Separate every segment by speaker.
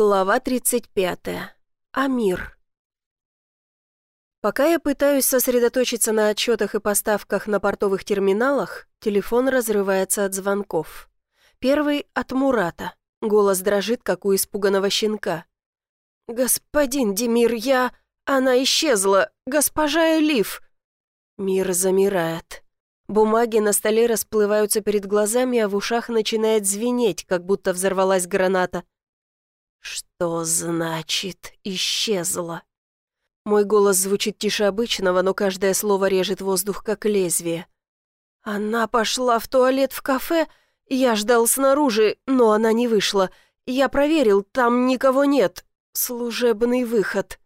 Speaker 1: Глава 35. Амир. Пока я пытаюсь сосредоточиться на отчетах и поставках на портовых терминалах, телефон разрывается от звонков. Первый от Мурата. Голос дрожит, как у испуганного щенка. «Господин Демир, я... Она исчезла! Госпожа Элиф!» Мир замирает. Бумаги на столе расплываются перед глазами, а в ушах начинает звенеть, как будто взорвалась граната. «Что значит исчезла?» Мой голос звучит тише обычного, но каждое слово режет воздух, как лезвие. «Она пошла в туалет в кафе. Я ждал снаружи, но она не вышла. Я проверил, там никого нет. Служебный выход».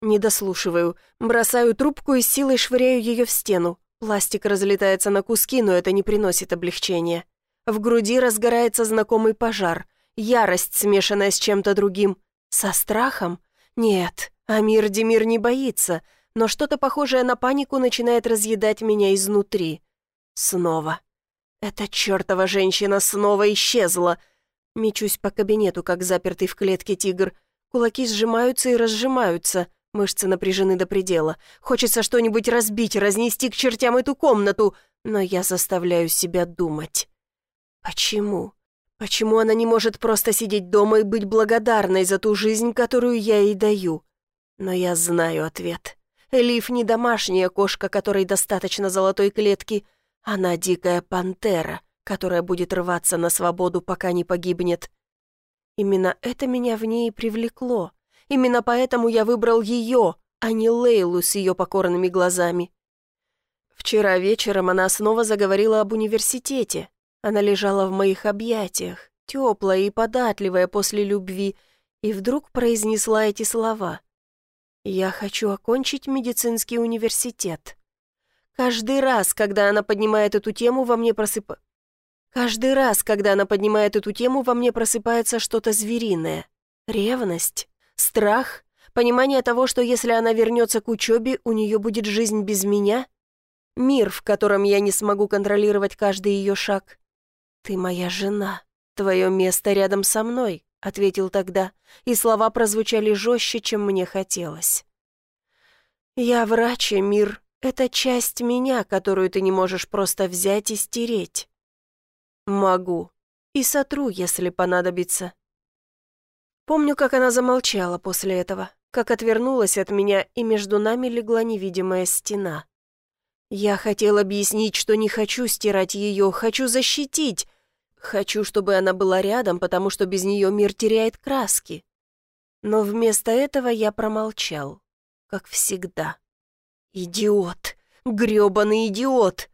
Speaker 1: Не дослушиваю. Бросаю трубку и силой швыряю ее в стену. Пластик разлетается на куски, но это не приносит облегчения. В груди разгорается знакомый пожар — Ярость, смешанная с чем-то другим. Со страхом? Нет, Амир Демир не боится, но что-то похожее на панику начинает разъедать меня изнутри. Снова. Эта чертова женщина снова исчезла. Мечусь по кабинету, как запертый в клетке тигр. Кулаки сжимаются и разжимаются. Мышцы напряжены до предела. Хочется что-нибудь разбить, разнести к чертям эту комнату, но я заставляю себя думать. Почему? Почему она не может просто сидеть дома и быть благодарной за ту жизнь, которую я ей даю? Но я знаю ответ. Элиф не домашняя кошка, которой достаточно золотой клетки. Она дикая пантера, которая будет рваться на свободу, пока не погибнет. Именно это меня в ней привлекло. Именно поэтому я выбрал ее, а не Лейлу с ее покорными глазами. Вчера вечером она снова заговорила об университете, она лежала в моих объятиях, теплая и податливая после любви, и вдруг произнесла эти слова. «Я хочу окончить медицинский университет». Каждый раз, когда она поднимает эту тему, во мне просыпается... Каждый раз, когда она поднимает эту тему, во мне просыпается что-то звериное. Ревность, страх, понимание того, что если она вернется к учебе, у нее будет жизнь без меня, мир, в котором я не смогу контролировать каждый ее шаг. «Ты моя жена. Твое место рядом со мной», — ответил тогда, и слова прозвучали жестче, чем мне хотелось. «Я врач, мир. Это часть меня, которую ты не можешь просто взять и стереть». «Могу. И сотру, если понадобится». Помню, как она замолчала после этого, как отвернулась от меня, и между нами легла невидимая стена. Я хотел объяснить, что не хочу стирать ее, хочу защитить. Хочу, чтобы она была рядом, потому что без нее мир теряет краски. Но вместо этого я промолчал, как всегда. Идиот! грёбаный идиот!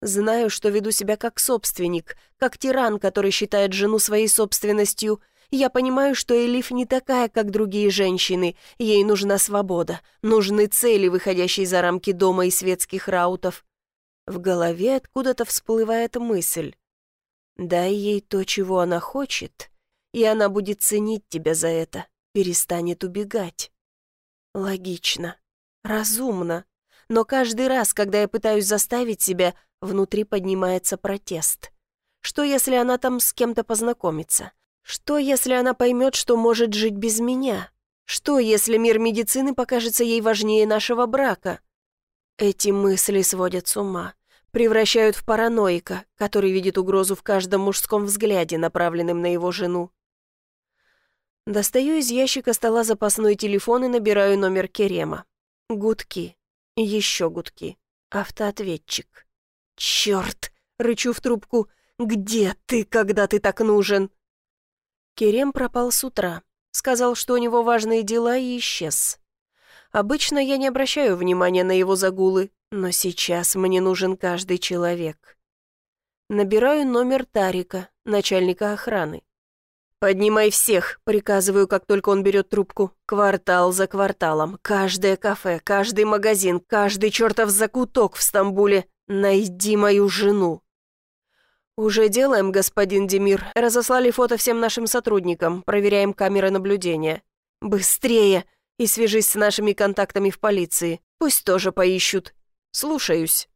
Speaker 1: Знаю, что веду себя как собственник, как тиран, который считает жену своей собственностью — я понимаю, что Элиф не такая, как другие женщины. Ей нужна свобода, нужны цели, выходящие за рамки дома и светских раутов. В голове откуда-то всплывает мысль. Дай ей то, чего она хочет, и она будет ценить тебя за это, перестанет убегать. Логично, разумно. Но каждый раз, когда я пытаюсь заставить себя, внутри поднимается протест. Что, если она там с кем-то познакомится? Что, если она поймет, что может жить без меня? Что, если мир медицины покажется ей важнее нашего брака? Эти мысли сводят с ума, превращают в параноика, который видит угрозу в каждом мужском взгляде, направленном на его жену. Достаю из ящика стола запасной телефон и набираю номер Керема. Гудки. Еще гудки. Автоответчик. «Черт!» — рычу в трубку. «Где ты, когда ты так нужен?» Керем пропал с утра. Сказал, что у него важные дела и исчез. Обычно я не обращаю внимания на его загулы, но сейчас мне нужен каждый человек. Набираю номер Тарика, начальника охраны. «Поднимай всех», — приказываю, как только он берет трубку. Квартал за кварталом, каждое кафе, каждый магазин, каждый чертов закуток в Стамбуле. Найди мою жену. «Уже делаем, господин Демир. Разослали фото всем нашим сотрудникам. Проверяем камеры наблюдения. Быстрее! И свяжись с нашими контактами в полиции. Пусть тоже поищут. Слушаюсь».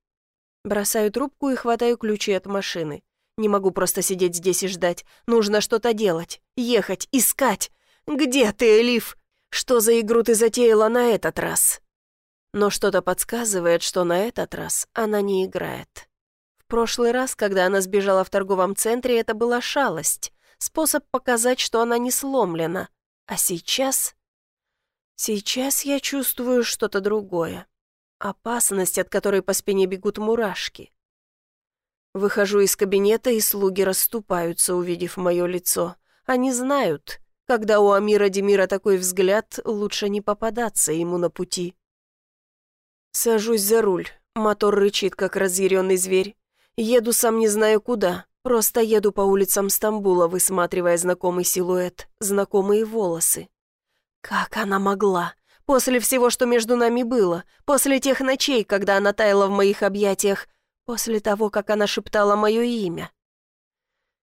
Speaker 1: Бросаю трубку и хватаю ключи от машины. Не могу просто сидеть здесь и ждать. Нужно что-то делать. Ехать, искать. Где ты, Элиф? Что за игру ты затеяла на этот раз?» Но что-то подсказывает, что на этот раз она не играет. Прошлый раз, когда она сбежала в торговом центре, это была шалость, способ показать, что она не сломлена. А сейчас... Сейчас я чувствую что-то другое. Опасность, от которой по спине бегут мурашки. Выхожу из кабинета, и слуги расступаются, увидев мое лицо. Они знают, когда у Амира Демира такой взгляд, лучше не попадаться ему на пути. Сажусь за руль, мотор рычит, как разъяренный зверь. Еду сам не знаю куда, просто еду по улицам Стамбула, высматривая знакомый силуэт, знакомые волосы. Как она могла? После всего, что между нами было, после тех ночей, когда она таяла в моих объятиях, после того, как она шептала мое имя.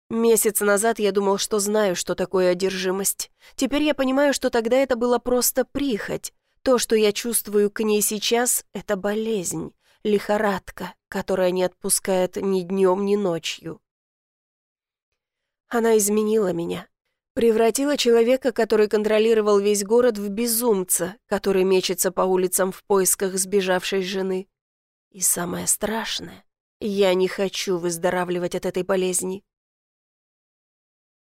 Speaker 1: Месяц назад я думал, что знаю, что такое одержимость. Теперь я понимаю, что тогда это было просто прихоть. То, что я чувствую к ней сейчас, это болезнь, лихорадка, которая не отпускает ни днем, ни ночью. Она изменила меня, Превратила человека, который контролировал весь город, в безумца, который мечется по улицам в поисках сбежавшей жены. И самое страшное, я не хочу выздоравливать от этой болезни.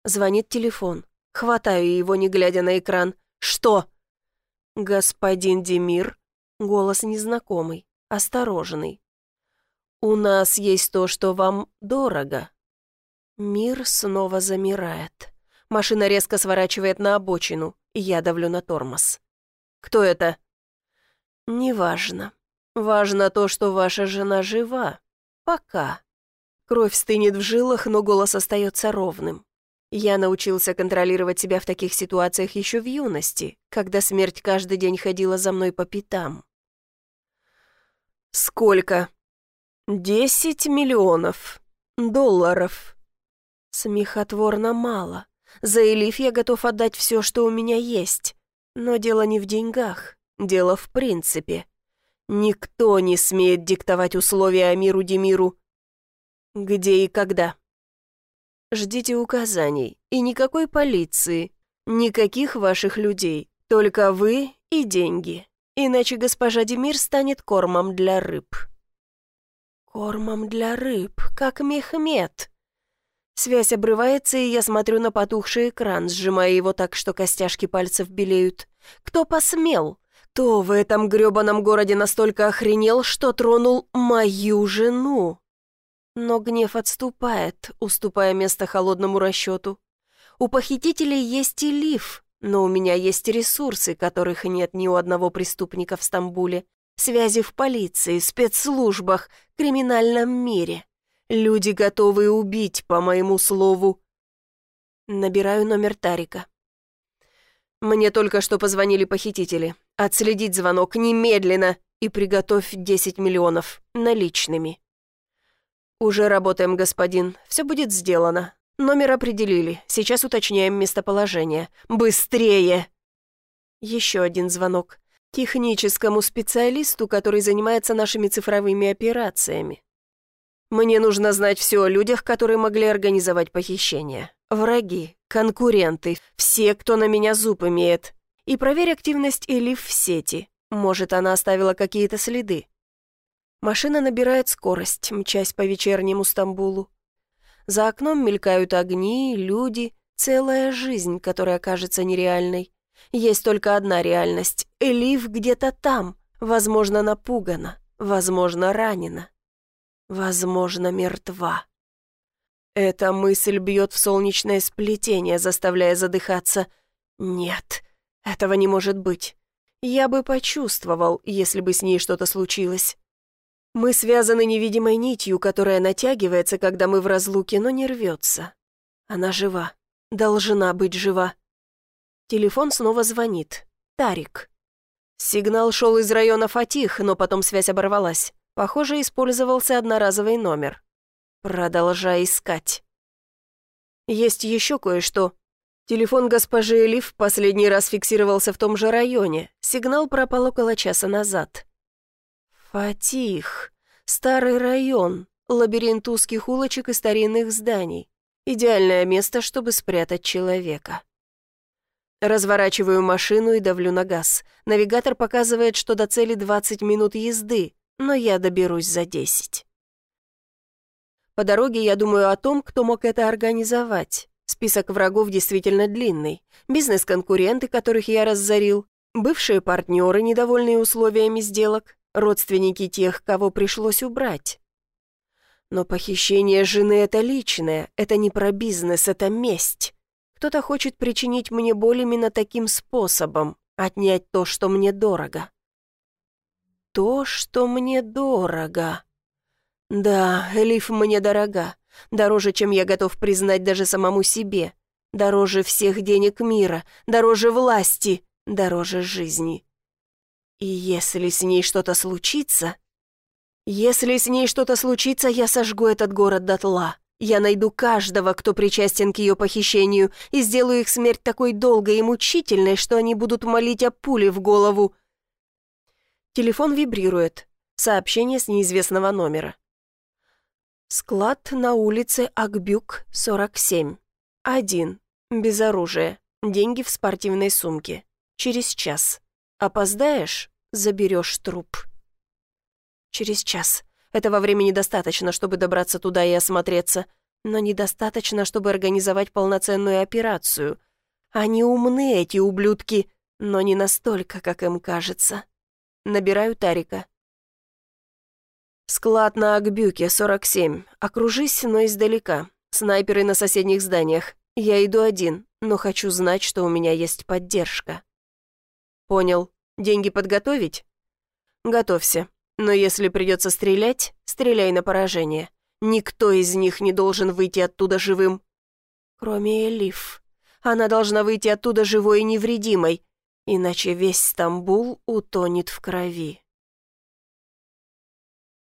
Speaker 1: Звонит телефон. Хватаю его, не глядя на экран. «Что?» «Господин Демир?» Голос незнакомый, осторожный. «У нас есть то, что вам дорого». Мир снова замирает. Машина резко сворачивает на обочину, и я давлю на тормоз. «Кто это?» «Неважно. Важно то, что ваша жена жива. Пока». Кровь стынет в жилах, но голос остается ровным. Я научился контролировать себя в таких ситуациях еще в юности, когда смерть каждый день ходила за мной по пятам. «Сколько?» «Десять миллионов долларов». Смехотворно мало. За Элиф я готов отдать все, что у меня есть. Но дело не в деньгах, дело в принципе. Никто не смеет диктовать условия Амиру Демиру. Где и когда? Ждите указаний. И никакой полиции. Никаких ваших людей. Только вы и деньги. Иначе госпожа Демир станет кормом для рыб. Кормом для рыб, как Мехмед. Связь обрывается, и я смотрю на потухший экран, сжимая его так, что костяшки пальцев белеют. Кто посмел? Кто в этом грёбаном городе настолько охренел, что тронул мою жену? Но гнев отступает, уступая место холодному расчету. У похитителей есть и лиф, но у меня есть ресурсы, которых нет ни у одного преступника в Стамбуле. Связи в полиции, спецслужбах, криминальном мире. Люди готовы убить по моему слову. Набираю номер Тарика. Мне только что позвонили похитители. Отследить звонок немедленно и приготовь 10 миллионов наличными. Уже работаем, господин. Все будет сделано. Номер определили. Сейчас уточняем местоположение. Быстрее! Еще один звонок. Техническому специалисту, который занимается нашими цифровыми операциями. Мне нужно знать все о людях, которые могли организовать похищение. Враги, конкуренты, все, кто на меня зуб имеет. И проверь активность Элиф в сети. Может, она оставила какие-то следы. Машина набирает скорость, мчась по вечернему Стамбулу. За окном мелькают огни, люди, целая жизнь, которая кажется нереальной. Есть только одна реальность. Элиф где-то там, возможно, напугана, возможно, ранена возможно, мертва. Эта мысль бьет в солнечное сплетение, заставляя задыхаться. Нет, этого не может быть. Я бы почувствовал, если бы с ней что-то случилось. Мы связаны невидимой нитью, которая натягивается, когда мы в разлуке, но не рвется. Она жива. Должна быть жива. Телефон снова звонит. Тарик. Сигнал шел из района Фатих, но потом связь оборвалась. Похоже, использовался одноразовый номер. Продолжай искать. Есть еще кое-что. Телефон госпожи Элиф последний раз фиксировался в том же районе. Сигнал пропал около часа назад. Фатих. Старый район. Лабиринт узких улочек и старинных зданий. Идеальное место, чтобы спрятать человека. Разворачиваю машину и давлю на газ. Навигатор показывает, что до цели 20 минут езды, но я доберусь за 10. По дороге я думаю о том, кто мог это организовать. Список врагов действительно длинный. Бизнес-конкуренты, которых я разорил, бывшие партнеры, недовольные условиями сделок, родственники тех, кого пришлось убрать. Но похищение жены — это личное, это не про бизнес, это месть. Кто-то хочет причинить мне боль именно таким способом, отнять то, что мне дорого. То, что мне дорого. Да, Элиф мне дорога. Дороже, чем я готов признать даже самому себе. Дороже всех денег мира, дороже власти, дороже жизни. И если с ней что-то случится... Если с ней что-то случится, я сожгу этот город дотла. Я найду каждого, кто причастен к ее похищению, и сделаю их смерть такой долгой и мучительной, что они будут молить о пуле в голову. Телефон вибрирует. Сообщение с неизвестного номера. Склад на улице Акбюк, 47. Один. Без оружия. Деньги в спортивной сумке. Через час. Опоздаешь — заберешь труп. Через час. Этого времени достаточно, чтобы добраться туда и осмотреться, но недостаточно, чтобы организовать полноценную операцию. Они умны, эти ублюдки, но не настолько, как им кажется. Набираю Тарика. «Склад на Акбюке, 47. Окружись, но издалека. Снайперы на соседних зданиях. Я иду один, но хочу знать, что у меня есть поддержка». «Понял. Деньги подготовить?» «Готовься. Но если придется стрелять, стреляй на поражение. Никто из них не должен выйти оттуда живым. Кроме Элиф. Она должна выйти оттуда живой и невредимой, иначе весь Стамбул утонет в крови».